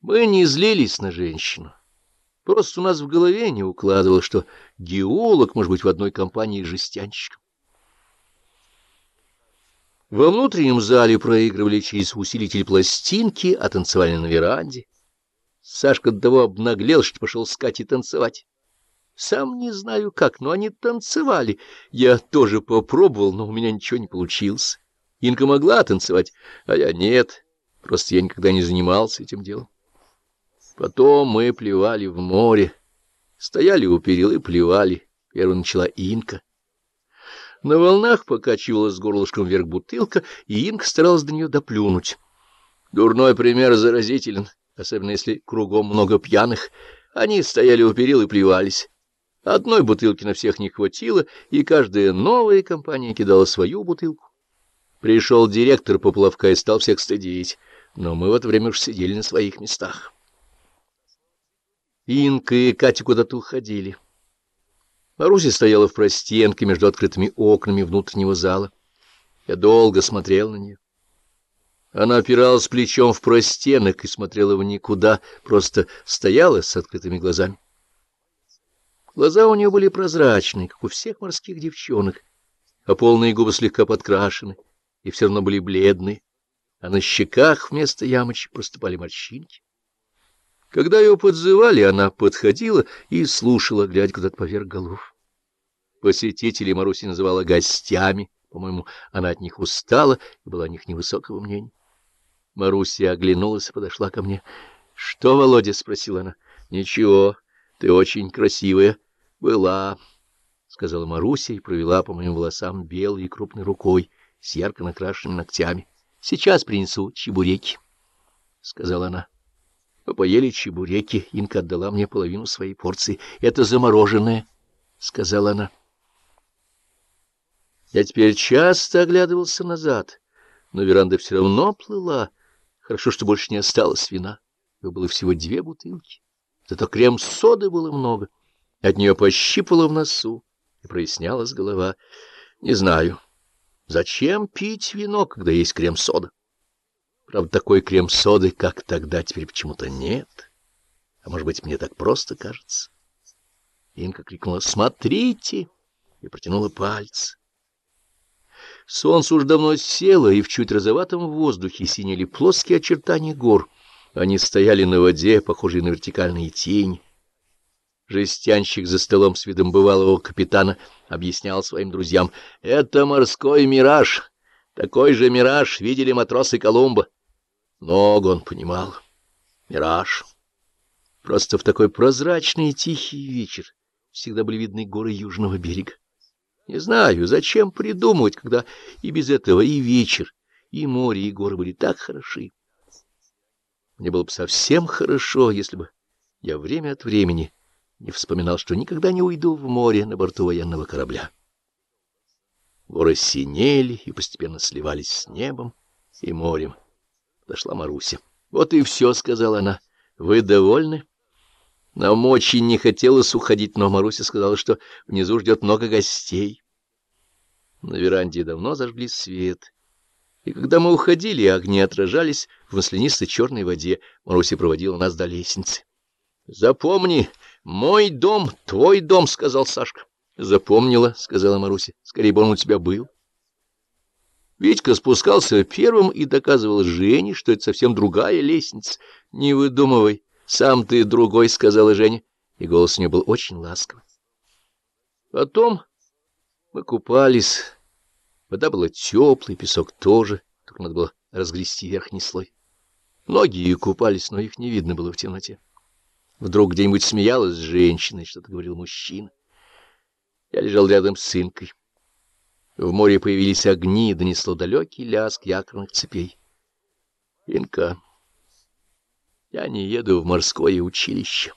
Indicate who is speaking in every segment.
Speaker 1: Мы не злились на женщину. Просто у нас в голове не укладывалось, что геолог может быть в одной компании с жестянщиком. Во внутреннем зале проигрывали через усилитель пластинки, а танцевали на веранде. Сашка до того обнаглел, что пошел с Катей танцевать. Сам не знаю как, но они танцевали. Я тоже попробовал, но у меня ничего не получилось. Инка могла танцевать, а я нет. Просто я никогда не занимался этим делом. Потом мы плевали в море, стояли у перил и плевали. Первой начала Инка. На волнах покачивалась горлышком вверх бутылка, и Инка старалась до нее доплюнуть. Дурной пример заразителен, особенно если кругом много пьяных. Они стояли у перил и плевались. Одной бутылки на всех не хватило, и каждая новая компания кидала свою бутылку. Пришел директор поплавка и стал всех стыдить, но мы в это время уж сидели на своих местах. Инка и Катя куда-то уходили. Маруся стояла в простенке между открытыми окнами внутреннего зала. Я долго смотрел на нее. Она опиралась плечом в простенок и смотрела в никуда, просто стояла с открытыми глазами. Глаза у нее были прозрачные, как у всех морских девчонок, а полные губы слегка подкрашены и все равно были бледные, а на щеках вместо ямочек проступали морщинки. Когда ее подзывали, она подходила и слушала, глядя куда-то поверх голов. Посетителей Маруси называла гостями. По-моему, она от них устала и была о них невысокого мнения. Маруся оглянулась и подошла ко мне. — Что, Володя? — спросила она. — Ничего, ты очень красивая. — Была, — сказала Маруся и провела по моим волосам белой и крупной рукой с ярко накрашенными ногтями. — Сейчас принесу чебуреки, — сказала она. Мы поели чебуреки, Инка отдала мне половину своей порции. — Это замороженное, — сказала она. Я теперь часто оглядывался назад, но веранда все равно плыла. Хорошо, что больше не осталось вина. Его было всего две бутылки. Зато крем-соды было много. От нее пощипало в носу и прояснялась голова. Не знаю, зачем пить вино, когда есть крем-сода? Правда, такой крем-соды, как тогда, теперь почему-то нет. А может быть, мне так просто кажется. Инка крикнула «Смотрите!» и протянула пальцы. Солнце уж давно село, и в чуть розоватом воздухе синели плоские очертания гор. Они стояли на воде, похожие на вертикальные тени. Жестянщик за столом с видом бывалого капитана объяснял своим друзьям — это морской мираж. Такой же мираж видели матросы Колумба. Много он понимал. Мираж. Просто в такой прозрачный и тихий вечер всегда были видны горы южного берега. Не знаю, зачем придумывать, когда и без этого и вечер, и море, и горы были так хороши. Мне было бы совсем хорошо, если бы я время от времени не вспоминал, что никогда не уйду в море на борту военного корабля. Горы синели и постепенно сливались с небом и морем. Дошла Маруся. — Вот и все, — сказала она. — Вы довольны? Нам очень не хотелось уходить, но Маруся сказала, что внизу ждет много гостей. На веранде давно зажгли свет. И когда мы уходили, огни отражались в маслянистой черной воде. Маруся проводила нас до лестницы. — Запомни, мой дом, твой дом, — сказал Сашка. — Запомнила, — сказала Маруся. — Скорее бы он у тебя был. Витька спускался первым и доказывал Жене, что это совсем другая лестница. — Не выдумывай, сам ты другой, — сказала Женя, и голос у нее был очень ласковый. Потом мы купались. Вода была теплой, песок тоже, только надо было разгрести верхний слой. Многие купались, но их не видно было в темноте. Вдруг где-нибудь смеялась женщина, что-то говорил мужчина. Я лежал рядом с сынкой. В море появились огни, донесло далекий лязг якорных цепей. Инка, я не еду в морское училище.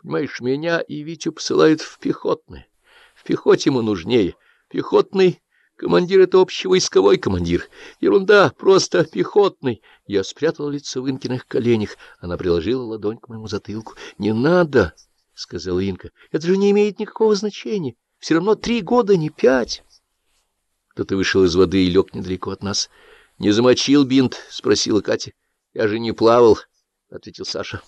Speaker 1: Понимаешь, меня и Витю посылают в пехотное. В пехоте ему нужнее. Пехотный командир — это общевойсковой командир. Ерунда, просто пехотный. Я спрятал лицо в Инкиных коленях. Она приложила ладонь к моему затылку. — Не надо, — сказала Инка. — Это же не имеет никакого значения. Все равно три года, не пять. Кто-то вышел из воды и лег недалеко от нас. — Не замочил бинт? — спросила Катя. — Я же не плавал. — ответил Саша.